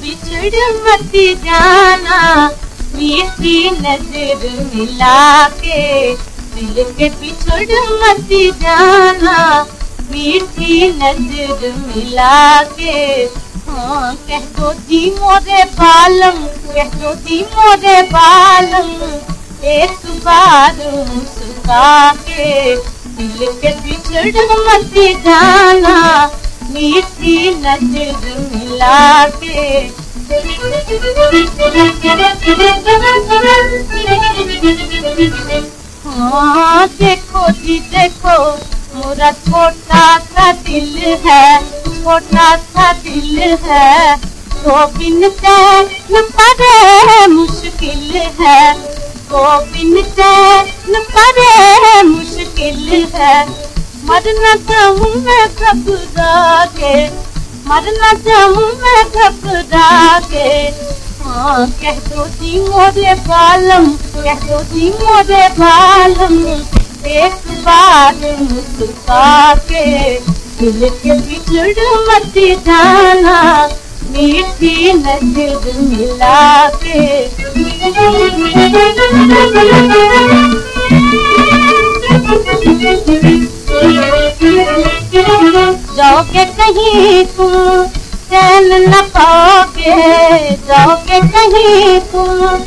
बिछड़ मत जाना मीठी नज़र मिला के दिल बिछड़ मत जाना, मीठी नज़र मिला के। हाँ कह दो जी मोरे बालम कह दो जी मोरे बालम एक बार मुस्का के दिल के बिछड़ मत जाना, मीठी नज़र मिला के। हाँ देखो जी, देखो, मोरा छोटा सा दिल है, छोटा दिल है तो बिन चैन परे मुश्किल है। तो बिन चैन परे मुश्किल है। मरना चाहूँ मैं घबरा के मरना चाहूँ मैं घबरा के हाँ कह दो जी मोरे बालम, कह दो जी मोरे बालम, एक बार मुस्का के दिल के बिछड़ मत जाना, मीठी नज़र मिला के जाओगे कहीं तुम, चैन न पाओगे। जाओगे कहीं तुम,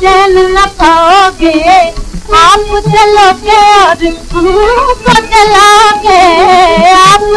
चैन न पाओगे। आप चलोगे और हमको चलाओगे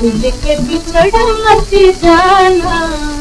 दिल के बिछड़ मत जाना।